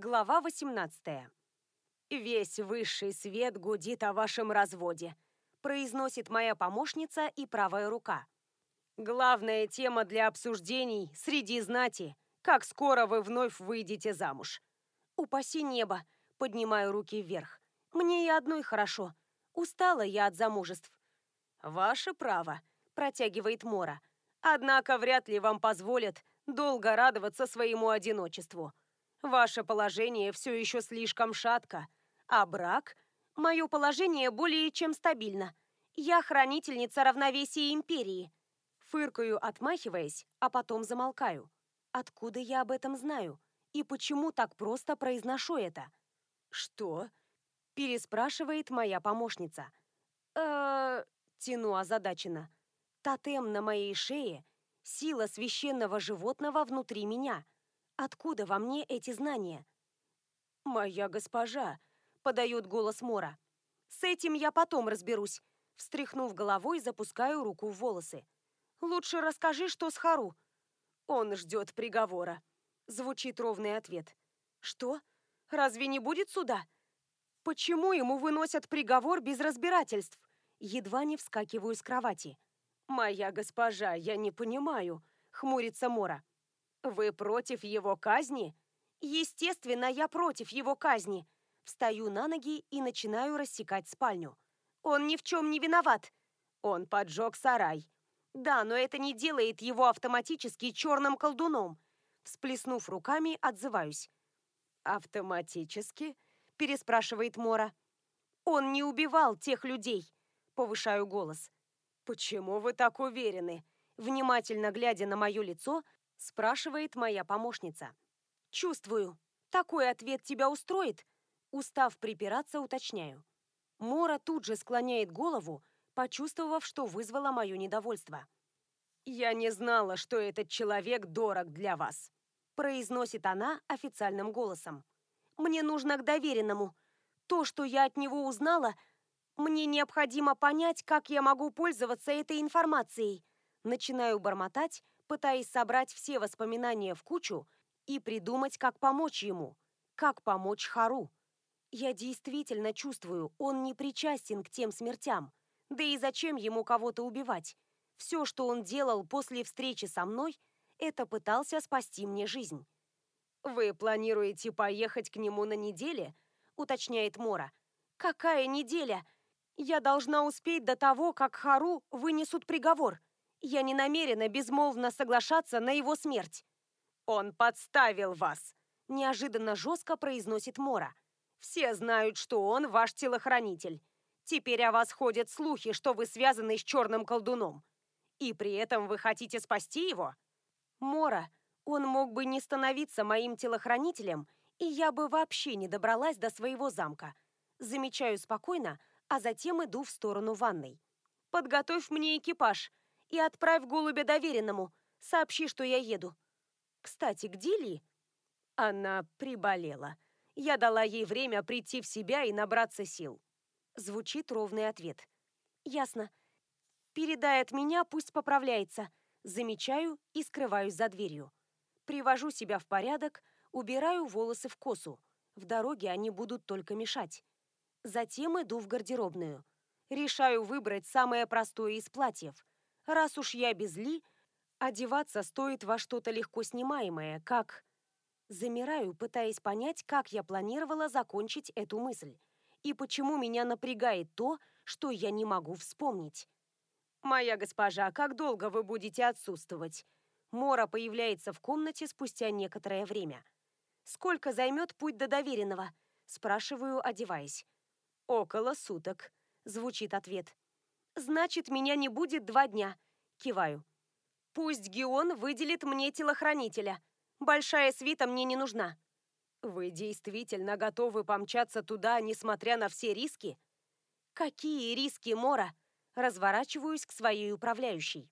Глава 18. «Весь высший свет гудит о вашем разводе», произносит моя помощница и правая рука. «Главная тема для обсуждений среди знати – как скоро вы вновь выйдете замуж». «Упаси небо», поднимаю руки вверх. «Мне и одной хорошо. Устала я от замужеств». «Ваше право», протягивает Мора. «Однако вряд ли вам позволят долго радоваться своему одиночеству». Ваше положение все еще слишком шатко, а брак... Мое положение более чем стабильно. Я хранительница равновесия империи. Фыркаю, отмахиваясь, а потом замолкаю. Откуда я об этом знаю? И почему так просто произношу это? Что? Переспрашивает моя помощница. э Тяну озадаченно. Тотем на моей шее — сила священного животного внутри меня — Откуда во мне эти знания? «Моя госпожа», — подает голос Мора. «С этим я потом разберусь». Встряхнув головой, запускаю руку в волосы. «Лучше расскажи, что с Хару». «Он ждет приговора», — звучит ровный ответ. «Что? Разве не будет суда?» «Почему ему выносят приговор без разбирательств?» Едва не вскакиваю с кровати. «Моя госпожа, я не понимаю», — хмурится Мора. Вы против его казни? Естественно, я против его казни. Встаю на ноги и начинаю рассекать спальню. Он ни в чем не виноват. Он поджег сарай. Да, но это не делает его автоматически черным колдуном. Всплеснув руками, отзываюсь. «Автоматически?» – переспрашивает Мора. «Он не убивал тех людей!» – повышаю голос. «Почему вы так уверены?» Внимательно глядя на мое лицо, спрашивает моя помощница. Чувствую. Такой ответ тебя устроит? Устав припираться, уточняю. Мора тут же склоняет голову, почувствовав, что вызвало мое недовольство. «Я не знала, что этот человек дорог для вас», произносит она официальным голосом. «Мне нужно к доверенному. То, что я от него узнала, мне необходимо понять, как я могу пользоваться этой информацией». Начинаю бормотать, пытаясь собрать все воспоминания в кучу и придумать, как помочь ему, как помочь Хару. Я действительно чувствую, он не причастен к тем смертям. Да и зачем ему кого-то убивать? Все, что он делал после встречи со мной, это пытался спасти мне жизнь. «Вы планируете поехать к нему на неделе?» — уточняет Мора. «Какая неделя? Я должна успеть до того, как Хару вынесут приговор. Я не намерена безмолвно соглашаться на его смерть. Он подставил вас, неожиданно жестко произносит Мора. Все знают, что он ваш телохранитель. Теперь о вас ходят слухи, что вы связаны с черным колдуном. И при этом вы хотите спасти его? Мора, он мог бы не становиться моим телохранителем, и я бы вообще не добралась до своего замка. Замечаю спокойно, а затем иду в сторону ванной. Подготовь мне экипаж, и отправь голубя доверенному. Сообщи, что я еду. Кстати, где Ли? Она приболела. Я дала ей время прийти в себя и набраться сил. Звучит ровный ответ. Ясно. Передай от меня, пусть поправляется. Замечаю и скрываюсь за дверью. Привожу себя в порядок, убираю волосы в косу. В дороге они будут только мешать. Затем иду в гардеробную. Решаю выбрать самое простое из платьев. Раз уж я без Ли, одеваться стоит во что-то легко снимаемое, как... Замираю, пытаясь понять, как я планировала закончить эту мысль. И почему меня напрягает то, что я не могу вспомнить. «Моя госпожа, как долго вы будете отсутствовать?» Мора появляется в комнате спустя некоторое время. «Сколько займет путь до доверенного?» Спрашиваю, одеваясь. «Около суток», — звучит ответ. Значит, меня не будет два дня. Киваю. Пусть Геон выделит мне телохранителя. Большая свита мне не нужна. Вы действительно готовы помчаться туда, несмотря на все риски? Какие риски, Мора? Разворачиваюсь к своей управляющей.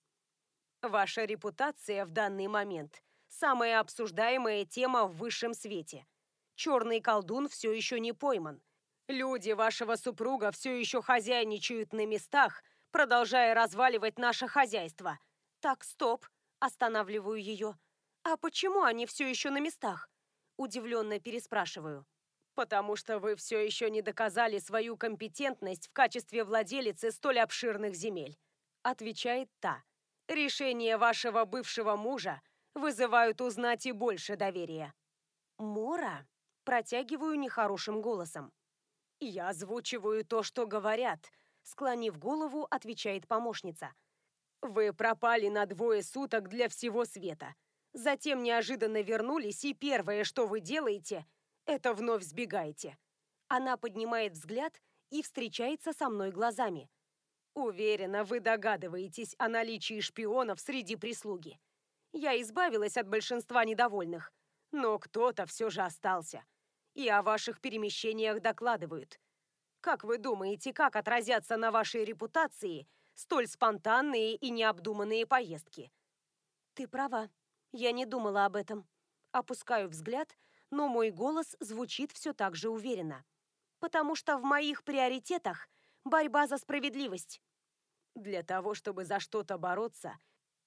Ваша репутация в данный момент – самая обсуждаемая тема в высшем свете. Черный колдун все еще не пойман. Люди вашего супруга все еще хозяйничают на местах – продолжая разваливать наше хозяйство. Так, стоп, останавливаю ее. А почему они все еще на местах? Удивленно переспрашиваю. «Потому что вы все еще не доказали свою компетентность в качестве владелицы столь обширных земель», отвечает та. «Решения вашего бывшего мужа вызывают узнать и больше доверия». «Мора?» Протягиваю нехорошим голосом. «Я озвучиваю то, что говорят», склонив голову, отвечает помощница. «Вы пропали на двое суток для всего света. Затем неожиданно вернулись, и первое, что вы делаете, это вновь сбегаете». Она поднимает взгляд и встречается со мной глазами. «Уверена, вы догадываетесь о наличии шпионов среди прислуги. Я избавилась от большинства недовольных, но кто-то все же остался и о ваших перемещениях докладывают. Как вы думаете, как отразятся на вашей репутации столь спонтанные и необдуманные поездки? Ты права. Я не думала об этом. Опускаю взгляд, но мой голос звучит все так же уверенно. Потому что в моих приоритетах борьба за справедливость. Для того, чтобы за что-то бороться,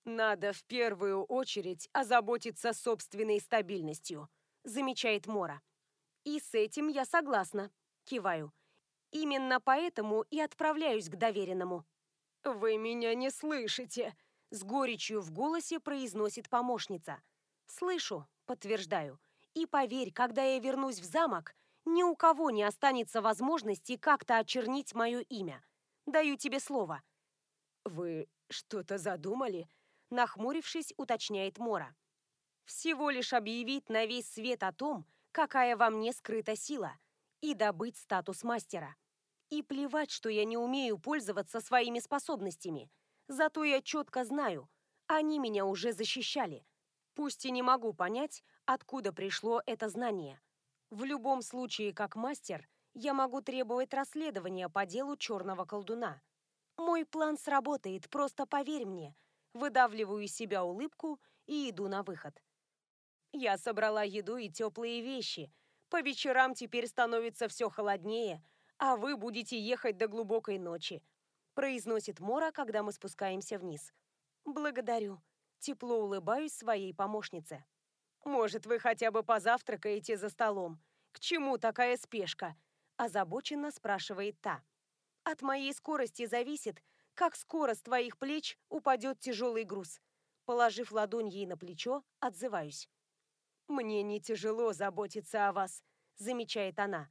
надо в первую очередь озаботиться собственной стабильностью, замечает Мора. И с этим я согласна. Киваю. Именно поэтому и отправляюсь к доверенному. «Вы меня не слышите!» С горечью в голосе произносит помощница. «Слышу», подтверждаю. «И поверь, когда я вернусь в замок, ни у кого не останется возможности как-то очернить мое имя. Даю тебе слово». «Вы что-то задумали?» Нахмурившись, уточняет Мора. «Всего лишь объявить на весь свет о том, какая во мне скрыта сила, и добыть статус мастера. И плевать, что я не умею пользоваться своими способностями. Зато я четко знаю, они меня уже защищали. Пусть и не могу понять, откуда пришло это знание. В любом случае, как мастер, я могу требовать расследования по делу черного колдуна. Мой план сработает, просто поверь мне. Выдавливаю из себя улыбку и иду на выход. Я собрала еду и теплые вещи. По вечерам теперь становится все холоднее, а вы будете ехать до глубокой ночи», произносит Мора, когда мы спускаемся вниз. «Благодарю». Тепло улыбаюсь своей помощнице. «Может, вы хотя бы позавтракаете за столом? К чему такая спешка?» озабоченно спрашивает та. «От моей скорости зависит, как скоро с твоих плеч упадет тяжелый груз». Положив ладонь ей на плечо, отзываюсь. «Мне не тяжело заботиться о вас», — замечает она.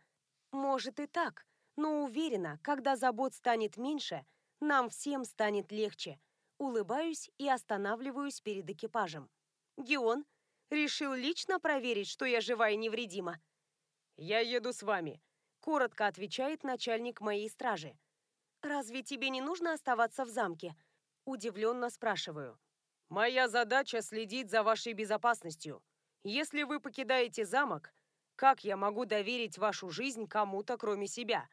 «Может и так, но уверена, когда забот станет меньше, нам всем станет легче». Улыбаюсь и останавливаюсь перед экипажем. «Геон, решил лично проверить, что я жива и невредима?» «Я еду с вами», — коротко отвечает начальник моей стражи. «Разве тебе не нужно оставаться в замке?» Удивленно спрашиваю. «Моя задача следить за вашей безопасностью», если вы покидаете замок, как я могу доверить вашу жизнь кому-то, кроме себя?»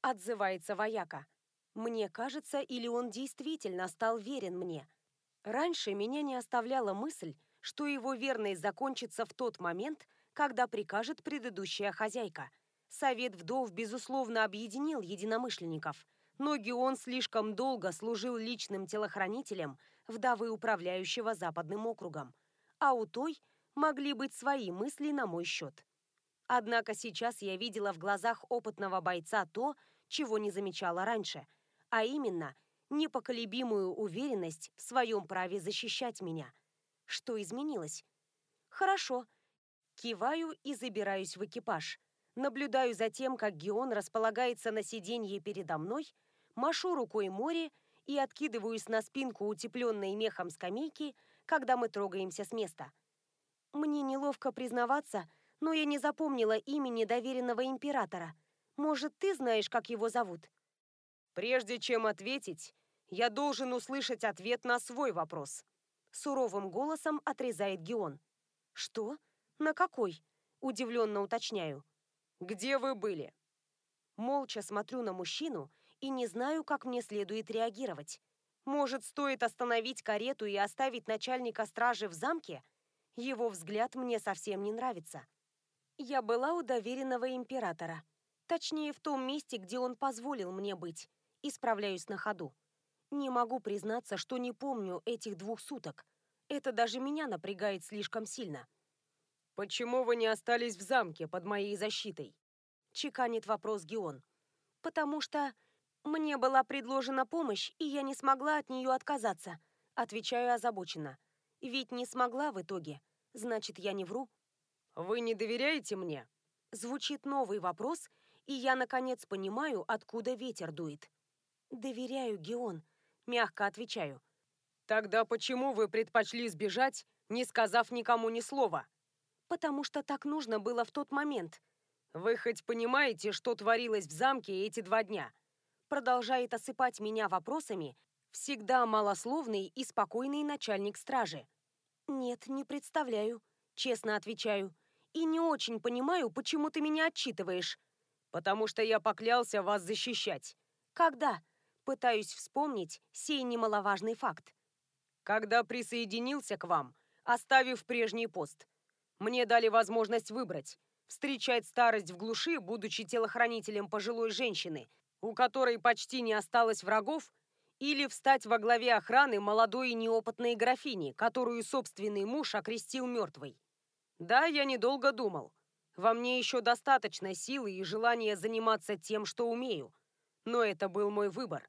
Отзывается вояка. Мне кажется, или он действительно стал верен мне. Раньше меня не оставляла мысль, что его верность закончится в тот момент, когда прикажет предыдущая хозяйка. Совет вдов, безусловно, объединил единомышленников, но Геон слишком долго служил личным телохранителем вдовы управляющего Западным округом. А у той могли быть свои мысли на мой счет. Однако сейчас я видела в глазах опытного бойца то, чего не замечала раньше, а именно непоколебимую уверенность в своем праве защищать меня. Что изменилось? Хорошо. Киваю и забираюсь в экипаж. Наблюдаю за тем, как Геон располагается на сиденье передо мной, машу рукой море и откидываюсь на спинку утепленной мехом скамейки, когда мы трогаемся с места. Мне неловко признаваться, но я не запомнила имени доверенного императора. Может, ты знаешь, как его зовут? Прежде чем ответить, я должен услышать ответ на свой вопрос. Суровым голосом отрезает Геон. Что? На какой? Удивленно уточняю. Где вы были? Молча смотрю на мужчину и не знаю, как мне следует реагировать. Может, стоит остановить карету и оставить начальника стражи в замке? Его взгляд мне совсем не нравится. Я была у доверенного императора. Точнее, в том месте, где он позволил мне быть. И справляюсь на ходу. Не могу признаться, что не помню этих двух суток. Это даже меня напрягает слишком сильно. «Почему вы не остались в замке под моей защитой?» Чеканит вопрос Геон. «Потому что мне была предложена помощь, и я не смогла от нее отказаться», отвечаю озабоченно. «Ведь не смогла в итоге. Значит, я не вру». «Вы не доверяете мне?» Звучит новый вопрос, и я, наконец, понимаю, откуда ветер дует. «Доверяю, Геон», — мягко отвечаю. «Тогда почему вы предпочли сбежать, не сказав никому ни слова?» «Потому что так нужно было в тот момент». «Вы хоть понимаете, что творилось в замке эти два дня?» Продолжает осыпать меня вопросами всегда малословный и спокойный начальник стражи. «Нет, не представляю», — честно отвечаю. «И не очень понимаю, почему ты меня отчитываешь». «Потому что я поклялся вас защищать». «Когда?» Пытаюсь вспомнить сей немаловажный факт. «Когда присоединился к вам, оставив прежний пост. Мне дали возможность выбрать, встречать старость в глуши, будучи телохранителем пожилой женщины, у которой почти не осталось врагов, или встать во главе охраны молодой и неопытной графини, которую собственный муж окрестил мертвой. Да, я недолго думал. Во мне еще достаточно силы и желания заниматься тем, что умею. Но это был мой выбор.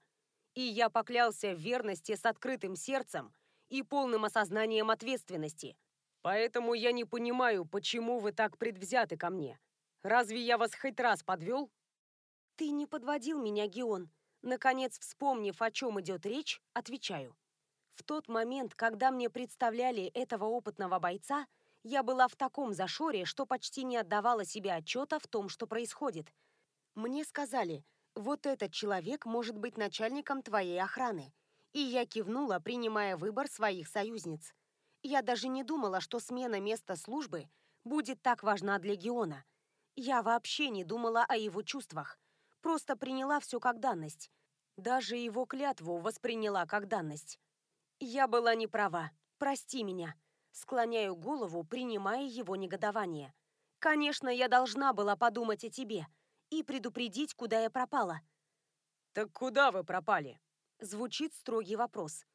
И я поклялся в верности с открытым сердцем и полным осознанием ответственности. Поэтому я не понимаю, почему вы так предвзяты ко мне. Разве я вас хоть раз подвел? Ты не подводил меня, Геон. Наконец, вспомнив, о чем идет речь, отвечаю. В тот момент, когда мне представляли этого опытного бойца, я была в таком зашоре, что почти не отдавала себе отчета в том, что происходит. Мне сказали, вот этот человек может быть начальником твоей охраны. И я кивнула, принимая выбор своих союзниц. Я даже не думала, что смена места службы будет так важна для Геона. Я вообще не думала о его чувствах просто приняла все как данность. Даже его клятву восприняла как данность. Я была не права. Прости меня. Склоняю голову, принимая его негодование. Конечно, я должна была подумать о тебе и предупредить, куда я пропала. Так куда вы пропали? Звучит строгий вопрос.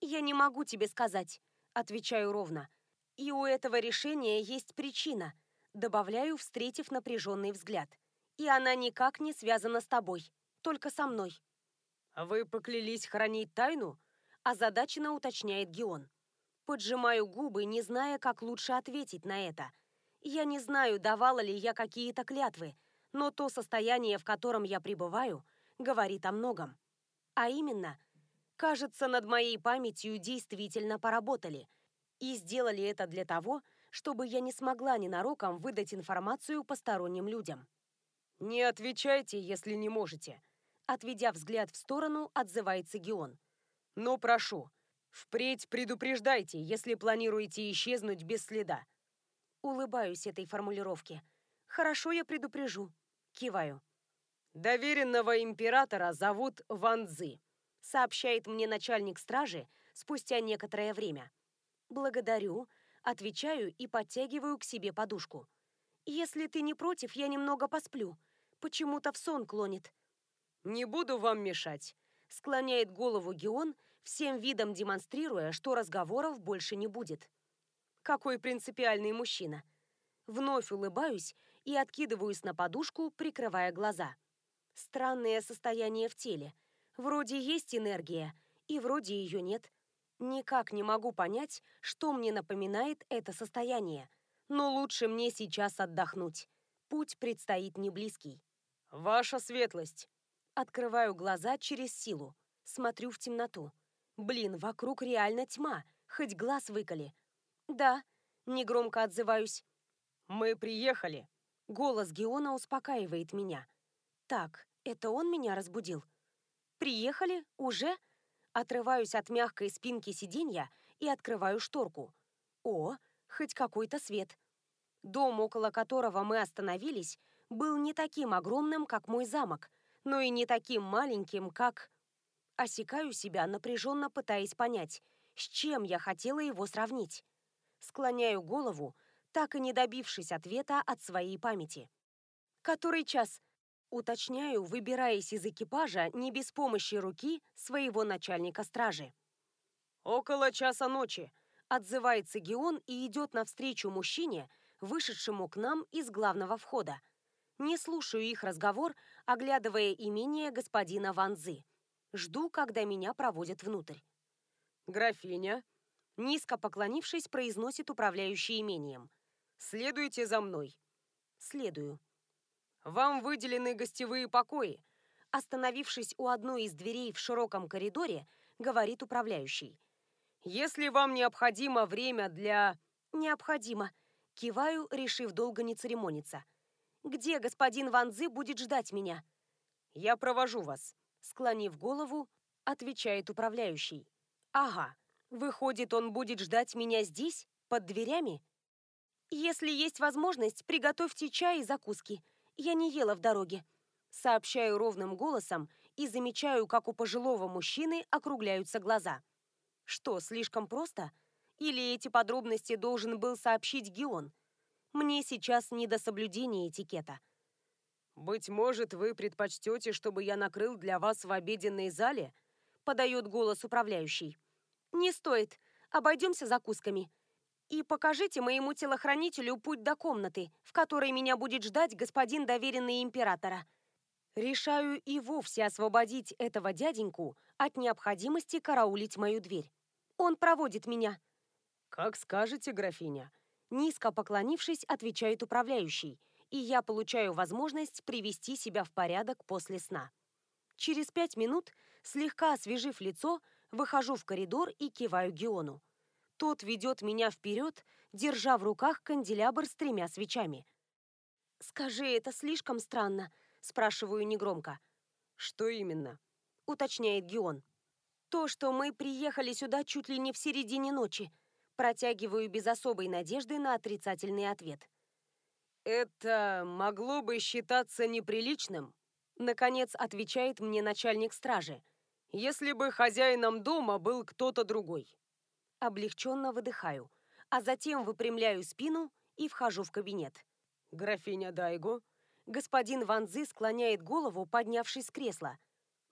Я не могу тебе сказать, отвечаю ровно. И у этого решения есть причина, добавляю, встретив напряженный взгляд и она никак не связана с тобой, только со мной». А «Вы поклялись хранить тайну?» – озадаченно уточняет Геон. Поджимаю губы, не зная, как лучше ответить на это. Я не знаю, давала ли я какие-то клятвы, но то состояние, в котором я пребываю, говорит о многом. А именно, кажется, над моей памятью действительно поработали. И сделали это для того, чтобы я не смогла ненароком выдать информацию посторонним людям. «Не отвечайте, если не можете», — отведя взгляд в сторону, отзывается Геон. «Но прошу, впредь предупреждайте, если планируете исчезнуть без следа». Улыбаюсь этой формулировке. «Хорошо, я предупрежу». Киваю. «Доверенного императора зовут Ван Цзы», — сообщает мне начальник стражи спустя некоторое время. «Благодарю», — отвечаю и подтягиваю к себе подушку. «Если ты не против, я немного посплю. Почему-то в сон клонит». «Не буду вам мешать», — склоняет голову Геон, всем видом демонстрируя, что разговоров больше не будет. Какой принципиальный мужчина. Вновь улыбаюсь и откидываюсь на подушку, прикрывая глаза. Странное состояние в теле. Вроде есть энергия, и вроде ее нет. Никак не могу понять, что мне напоминает это состояние. Но лучше мне сейчас отдохнуть. Путь предстоит не близкий. «Ваша светлость!» Открываю глаза через силу. Смотрю в темноту. Блин, вокруг реально тьма, хоть глаз выколи. «Да», — негромко отзываюсь. «Мы приехали». Голос Геона успокаивает меня. «Так, это он меня разбудил?» «Приехали? Уже?» Отрываюсь от мягкой спинки сиденья и открываю шторку. «О, хоть какой-то свет. Дом, около которого мы остановились, был не таким огромным, как мой замок, но и не таким маленьким, как... Осекаю себя, напряженно пытаясь понять, с чем я хотела его сравнить. Склоняю голову, так и не добившись ответа от своей памяти. «Который час?» Уточняю, выбираясь из экипажа не без помощи руки своего начальника стражи. «Около часа ночи», Отзывается Геон и идет навстречу мужчине, вышедшему к нам из главного входа. Не слушаю их разговор, оглядывая имение господина Ванзы. Жду, когда меня проводят внутрь. «Графиня», — низко поклонившись, произносит управляющий имением. «Следуйте за мной». Следую. «Вам выделены гостевые покои», остановившись у одной из дверей в широком коридоре, говорит управляющий. «Если вам необходимо время для...» «Необходимо». Киваю, решив долго не церемониться. «Где господин Ванзы будет ждать меня?» «Я провожу вас», — склонив голову, отвечает управляющий. «Ага, выходит, он будет ждать меня здесь, под дверями?» «Если есть возможность, приготовьте чай и закуски. Я не ела в дороге», Сообщаю ровным голосом и замечаю, как у пожилого мужчины округляются глаза. Что, слишком просто? Или эти подробности должен был сообщить Геон? Мне сейчас не до соблюдения этикета. «Быть может, вы предпочтете, чтобы я накрыл для вас в обеденной зале?» подает голос управляющий. «Не стоит. Обойдемся закусками. И покажите моему телохранителю путь до комнаты, в которой меня будет ждать господин доверенный императора. Решаю и вовсе освободить этого дяденьку от необходимости караулить мою дверь. Он проводит меня. «Как скажете, графиня». Низко поклонившись, отвечает управляющий, и я получаю возможность привести себя в порядок после сна. Через пять минут, слегка освежив лицо, выхожу в коридор и киваю Геону. Тот ведет меня вперед, держа в руках канделябр с тремя свечами. «Скажи, это слишком странно», Спрашиваю негромко. «Что именно?» — уточняет Геон. «То, что мы приехали сюда чуть ли не в середине ночи». Протягиваю без особой надежды на отрицательный ответ. «Это могло бы считаться неприличным?» Наконец отвечает мне начальник стражи. «Если бы хозяином дома был кто-то другой». Облегченно выдыхаю, а затем выпрямляю спину и вхожу в кабинет. «Графиня Дайго?» Господин Ванзы склоняет голову, поднявшись с кресла.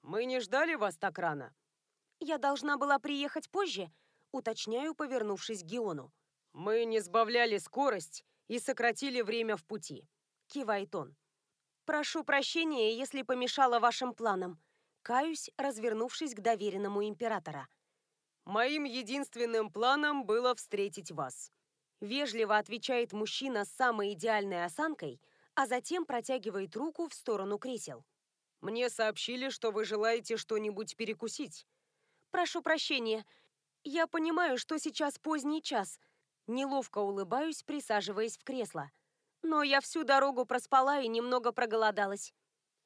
«Мы не ждали вас так рано». «Я должна была приехать позже», уточняю, повернувшись к Геону. «Мы не сбавляли скорость и сократили время в пути», кивает он. «Прошу прощения, если помешала вашим планам», каюсь, развернувшись к доверенному императора. «Моим единственным планом было встретить вас», вежливо отвечает мужчина с самой идеальной осанкой – а затем протягивает руку в сторону кресел. «Мне сообщили, что вы желаете что-нибудь перекусить». «Прошу прощения. Я понимаю, что сейчас поздний час». Неловко улыбаюсь, присаживаясь в кресло. Но я всю дорогу проспала и немного проголодалась.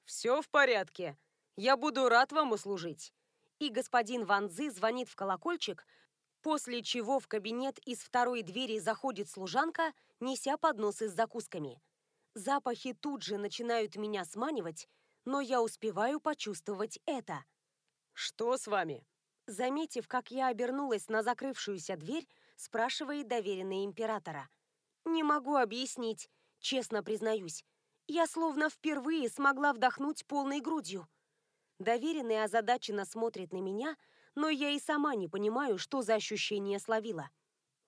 «Все в порядке. Я буду рад вам услужить». И господин Ван Цзы звонит в колокольчик, после чего в кабинет из второй двери заходит служанка, неся подносы с закусками. Запахи тут же начинают меня сманивать, но я успеваю почувствовать это. «Что с вами?» Заметив, как я обернулась на закрывшуюся дверь, спрашивает доверенный императора. «Не могу объяснить, честно признаюсь. Я словно впервые смогла вдохнуть полной грудью». Доверенный озадаченно смотрит на меня, но я и сама не понимаю, что за ощущение словила.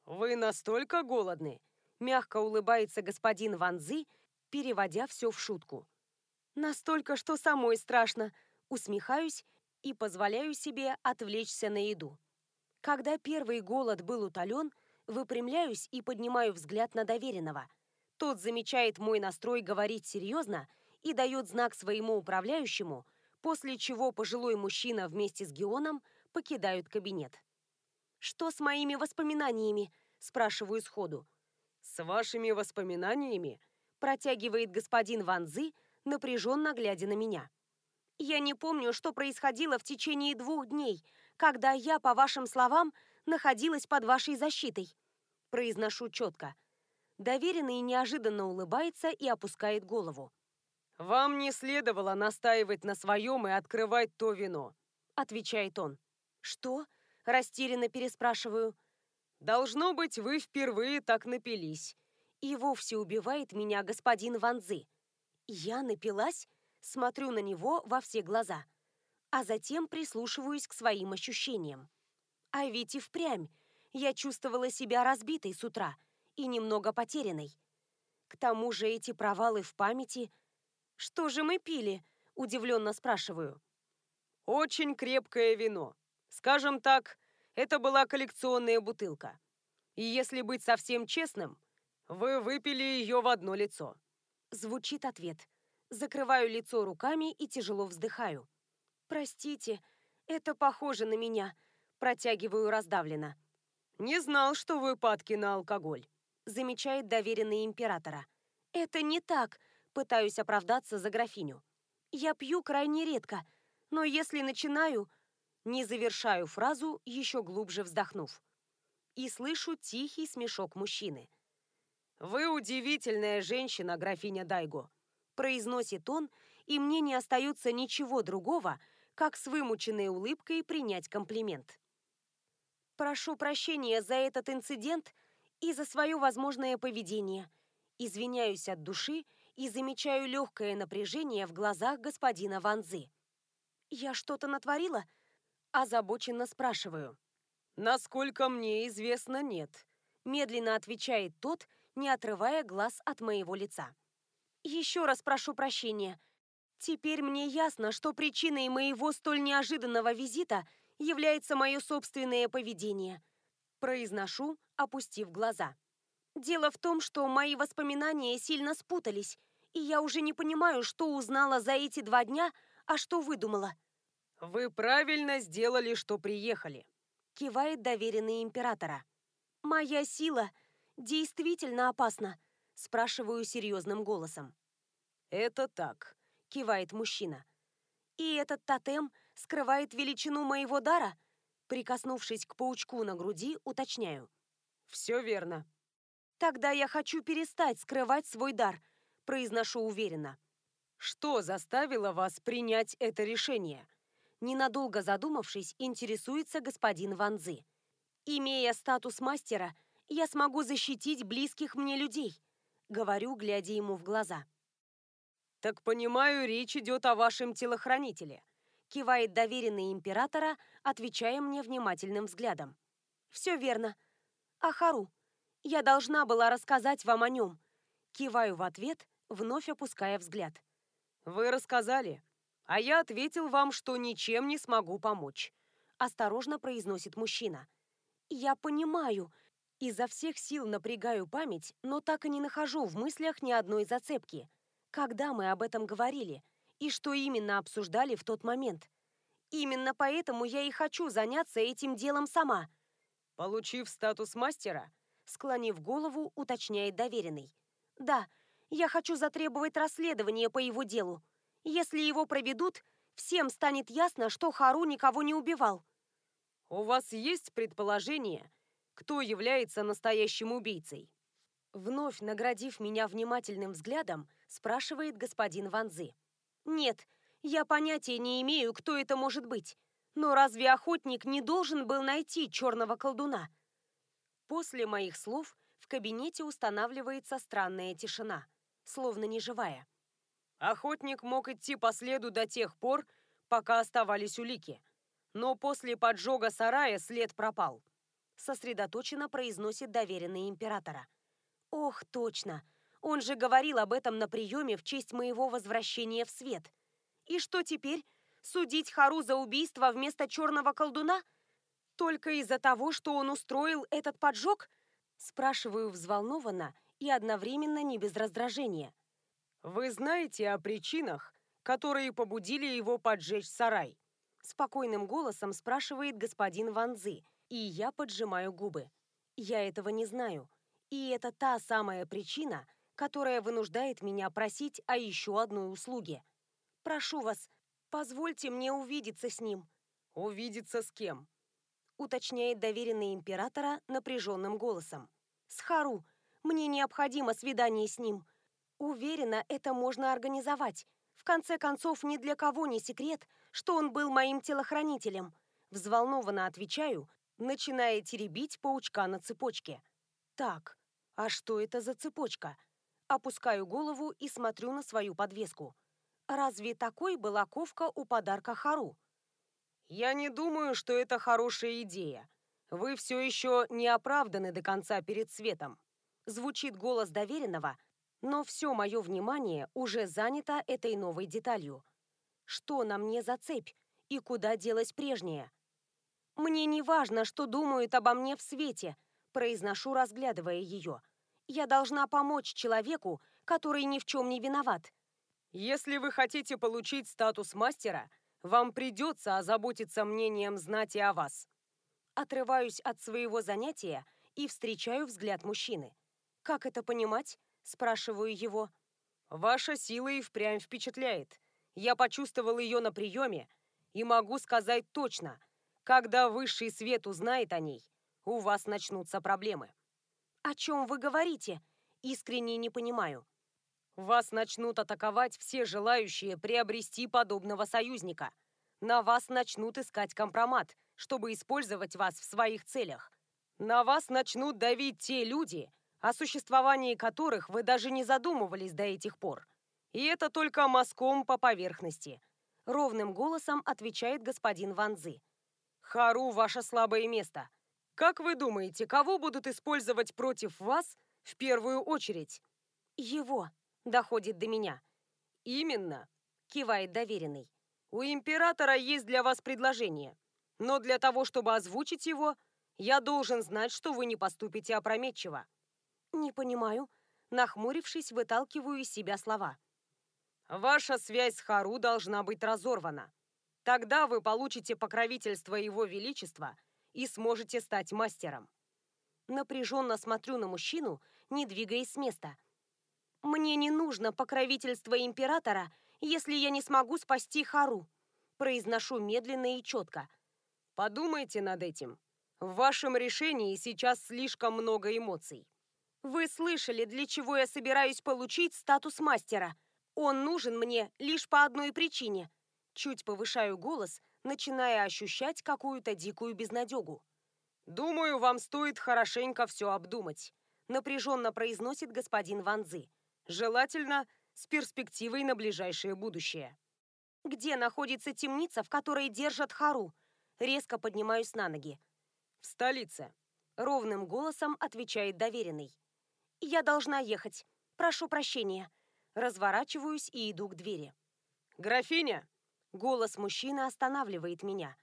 «Вы настолько голодны?» Мягко улыбается господин Ванзы, переводя все в шутку. Настолько, что самой страшно. Усмехаюсь и позволяю себе отвлечься на еду. Когда первый голод был утолен, выпрямляюсь и поднимаю взгляд на доверенного. Тот замечает мой настрой говорить серьезно и дает знак своему управляющему, после чего пожилой мужчина вместе с Геоном покидают кабинет. «Что с моими воспоминаниями?» – спрашиваю сходу. «С вашими воспоминаниями?» протягивает господин Ванзы, напряженно глядя на меня. Я не помню, что происходило в течение двух дней, когда я, по вашим словам, находилась под вашей защитой. Произношу четко. Доверенный неожиданно улыбается и опускает голову. «Вам не следовало настаивать на своем и открывать то вино», — отвечает он. «Что?» — растерянно переспрашиваю. «Должно быть, вы впервые так напились», и вовсе убивает меня господин Ванзы. Я напилась, смотрю на него во все глаза, а затем прислушиваюсь к своим ощущениям. А ведь и впрямь я чувствовала себя разбитой с утра и немного потерянной. К тому же эти провалы в памяти... Что же мы пили? Удивленно спрашиваю. Очень крепкое вино. Скажем так, это была коллекционная бутылка. И если быть совсем честным, вы выпили ее в одно лицо. Звучит ответ. Закрываю лицо руками и тяжело вздыхаю. Простите, это похоже на меня. Протягиваю раздавленно. Не знал, что вы падки на алкоголь. Замечает доверенный императора. Это не так. Пытаюсь оправдаться за графиню. Я пью крайне редко, но если начинаю, не завершаю фразу, еще глубже вздохнув. И слышу тихий смешок мужчины. «Вы удивительная женщина, графиня Дайго», — произносит он, и мне не остается ничего другого, как с вымученной улыбкой принять комплимент. Прошу прощения за этот инцидент и за свое возможное поведение. Извиняюсь от души и замечаю легкое напряжение в глазах господина Ванзы. «Я что-то натворила?» Озабоченно спрашиваю. «Насколько мне известно, нет», — медленно отвечает тот, не отрывая глаз от моего лица. «Еще раз прошу прощения. Теперь мне ясно, что причиной моего столь неожиданного визита является мое собственное поведение». Произношу, опустив глаза. Дело в том, что мои воспоминания сильно спутались, и я уже не понимаю, что узнала за эти два дня, а что выдумала. «Вы правильно сделали, что приехали», — кивает доверенный императора. «Моя сила действительно опасна?» – спрашиваю серьезным голосом. «Это так», – кивает мужчина. «И этот тотем скрывает величину моего дара?» Прикоснувшись к паучку на груди, уточняю. «Все верно». «Тогда я хочу перестать скрывать свой дар», – произношу уверенно. «Что заставило вас принять это решение?» Ненадолго задумавшись, интересуется господин Ванзы. «Имея статус мастера – я смогу защитить близких мне людей», — говорю, глядя ему в глаза. «Так понимаю, речь идет о вашем телохранителе», — кивает доверенный императора, отвечая мне внимательным взглядом. «Все верно. Ахару, я должна была рассказать вам о нем». Киваю в ответ, вновь опуская взгляд. «Вы рассказали, а я ответил вам, что ничем не смогу помочь», — осторожно произносит мужчина. «Я понимаю», Изо всех сил напрягаю память, но так и не нахожу в мыслях ни одной зацепки. Когда мы об этом говорили? И что именно обсуждали в тот момент? Именно поэтому я и хочу заняться этим делом сама. Получив статус мастера, склонив голову, уточняет доверенный. Да, я хочу затребовать расследование по его делу. Если его проведут, всем станет ясно, что Хару никого не убивал. У вас есть предположение, кто является настоящим убийцей. Вновь наградив меня внимательным взглядом, спрашивает господин Ванзы. Нет, я понятия не имею, кто это может быть. Но разве охотник не должен был найти черного колдуна? После моих слов в кабинете устанавливается странная тишина, словно неживая. Охотник мог идти по следу до тех пор, пока оставались улики. Но после поджога сарая след пропал сосредоточенно произносит доверенный императора. Ох, точно. Он же говорил об этом на приеме в честь моего возвращения в свет. И что теперь? Судить Хару за убийство вместо черного колдуна? Только из-за того, что он устроил этот поджог? Спрашиваю взволнованно и одновременно не без раздражения. Вы знаете о причинах, которые побудили его поджечь сарай? Спокойным голосом спрашивает господин Ванзы, и я поджимаю губы. Я этого не знаю. И это та самая причина, которая вынуждает меня просить о еще одной услуге. Прошу вас, позвольте мне увидеться с ним. Увидеться с кем? Уточняет доверенный императора напряженным голосом. С Хару. Мне необходимо свидание с ним. Уверена, это можно организовать. В конце концов, ни для кого не секрет, что он был моим телохранителем. Взволнованно отвечаю, начиная теребить паучка на цепочке. Так, а что это за цепочка? Опускаю голову и смотрю на свою подвеску. Разве такой была ковка у подарка Хару? Я не думаю, что это хорошая идея. Вы все еще не оправданы до конца перед светом. Звучит голос доверенного, Но все мое внимание уже занято этой новой деталью. Что на мне за цепь и куда делась прежняя? Мне не важно, что думают обо мне в свете, произношу, разглядывая ее. Я должна помочь человеку, который ни в чем не виноват. Если вы хотите получить статус мастера, вам придется озаботиться мнением знати о вас. Отрываюсь от своего занятия и встречаю взгляд мужчины. Как это понимать? Спрашиваю его. Ваша сила и впрямь впечатляет. Я почувствовал ее на приеме и могу сказать точно, когда высший свет узнает о ней, у вас начнутся проблемы. О чем вы говорите? Искренне не понимаю. Вас начнут атаковать все желающие приобрести подобного союзника. На вас начнут искать компромат, чтобы использовать вас в своих целях. На вас начнут давить те люди, о существовании которых вы даже не задумывались до этих пор. И это только мазком по поверхности. Ровным голосом отвечает господин Ванзы. Хару – ваше слабое место. Как вы думаете, кого будут использовать против вас в первую очередь? Его, доходит до меня. Именно, кивает доверенный. У императора есть для вас предложение. Но для того, чтобы озвучить его, я должен знать, что вы не поступите опрометчиво. Не понимаю. Нахмурившись, выталкиваю из себя слова. Ваша связь с Хару должна быть разорвана. Тогда вы получите покровительство Его Величества и сможете стать мастером. Напряженно смотрю на мужчину, не двигаясь с места. Мне не нужно покровительство императора, если я не смогу спасти Хару. Произношу медленно и четко. Подумайте над этим. В вашем решении сейчас слишком много эмоций. Вы слышали, для чего я собираюсь получить статус мастера. Он нужен мне лишь по одной причине. Чуть повышаю голос, начиная ощущать какую-то дикую безнадегу. «Думаю, вам стоит хорошенько все обдумать», напряженно произносит господин Ванзы. «Желательно с перспективой на ближайшее будущее». «Где находится темница, в которой держат Хару?» Резко поднимаюсь на ноги. «В столице», — ровным голосом отвечает доверенный. «Я должна ехать. Прошу прощения». Разворачиваюсь и иду к двери. «Графиня!» Голос мужчины останавливает меня.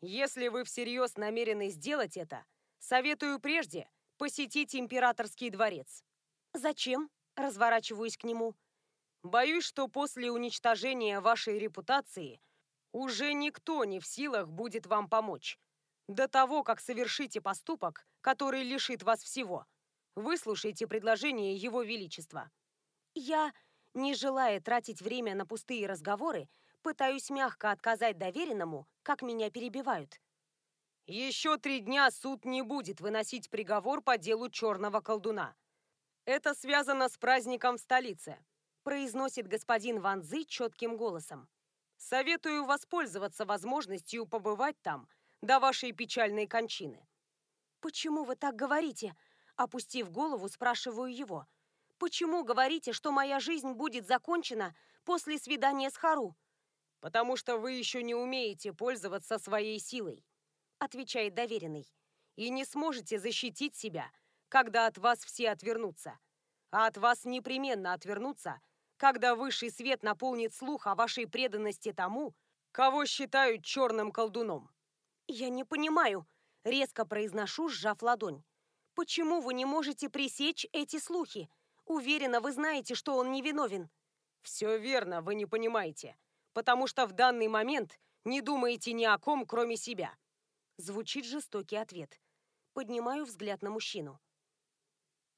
«Если вы всерьез намерены сделать это, советую прежде посетить императорский дворец». «Зачем?» Разворачиваюсь к нему. «Боюсь, что после уничтожения вашей репутации уже никто не в силах будет вам помочь. До того, как совершите поступок, который лишит вас всего. Выслушайте предложение Его Величества». Я, не желая тратить время на пустые разговоры, пытаюсь мягко отказать доверенному, как меня перебивают. Еще три дня суд не будет выносить приговор по делу черного колдуна. Это связано с праздником в столице, произносит господин Ванзы четким голосом. Советую воспользоваться возможностью побывать там до вашей печальной кончины. Почему вы так говорите? Опустив голову, спрашиваю его. Почему говорите, что моя жизнь будет закончена после свидания с Хару? Потому что вы еще не умеете пользоваться своей силой, отвечает доверенный. И не сможете защитить себя, когда от вас все отвернутся. А от вас непременно отвернутся, когда высший свет наполнит слух о вашей преданности тому, кого считают черным колдуном. Я не понимаю, резко произношу, сжав ладонь. Почему вы не можете пресечь эти слухи? Уверена, вы знаете, что он невиновен. Все верно, вы не понимаете. Потому что в данный момент не думаете ни о ком, кроме себя. Звучит жестокий ответ. Поднимаю взгляд на мужчину.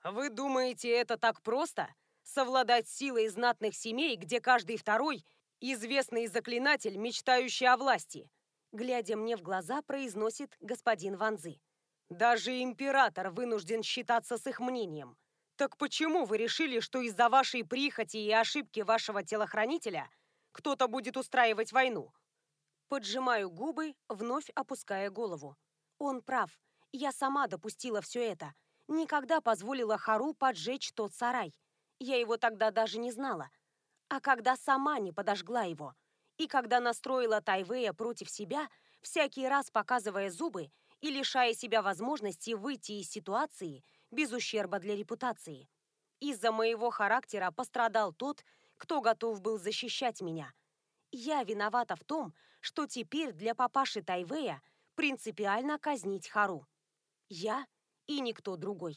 Вы думаете, это так просто? Совладать силой знатных семей, где каждый второй – известный заклинатель, мечтающий о власти? Глядя мне в глаза, произносит господин Ванзы. Даже император вынужден считаться с их мнением – так почему вы решили, что из-за вашей прихоти и ошибки вашего телохранителя кто-то будет устраивать войну? Поджимаю губы, вновь опуская голову. Он прав. Я сама допустила все это. Никогда позволила Хару поджечь тот сарай. Я его тогда даже не знала. А когда сама не подожгла его, и когда настроила Тайвея против себя, всякий раз показывая зубы и лишая себя возможности выйти из ситуации – без ущерба для репутации. Из-за моего характера пострадал тот, кто готов был защищать меня. Я виновата в том, что теперь для папаши Тайвея принципиально казнить Хару. Я и никто другой.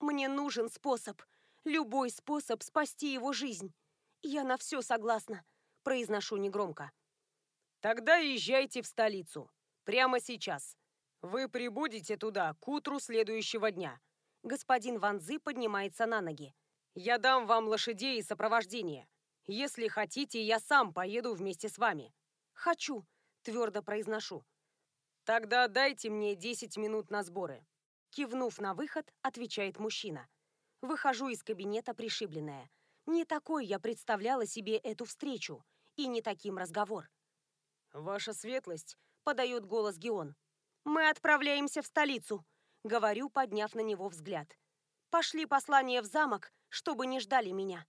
Мне нужен способ, любой способ спасти его жизнь. Я на все согласна, произношу негромко. Тогда езжайте в столицу. Прямо сейчас. Вы прибудете туда к утру следующего дня. Господин Ванзы поднимается на ноги. Я дам вам лошадей и сопровождение. Если хотите, я сам поеду вместе с вами. Хочу, твердо произношу. Тогда дайте мне 10 минут на сборы. Кивнув на выход, отвечает мужчина. Выхожу из кабинета пришибленная. Не такой я представляла себе эту встречу, и не таким разговор. «Ваша светлость», — подает голос Геон. «Мы отправляемся в столицу», — говорю, подняв на него взгляд. «Пошли послание в замок, чтобы не ждали меня».